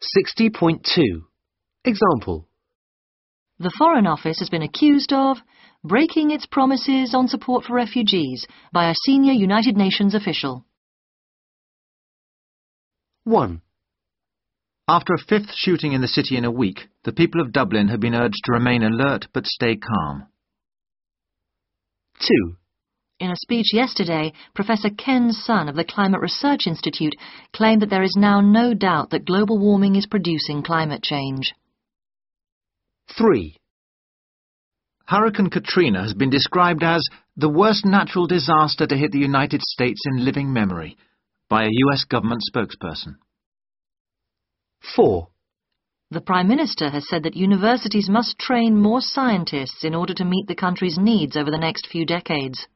60.2 Example The Foreign Office has been accused of breaking its promises on support for refugees by a senior United Nations official. 1. After a fifth shooting in the city in a week, the people of Dublin have been urged to remain alert but stay calm. 2. In a speech yesterday, Professor Ken Sun of the Climate Research Institute claimed that there is now no doubt that global warming is producing climate change. 3. Hurricane Katrina has been described as the worst natural disaster to hit the United States in living memory by a US government spokesperson. 4. The Prime Minister has said that universities must train more scientists in order to meet the country's needs over the next few decades.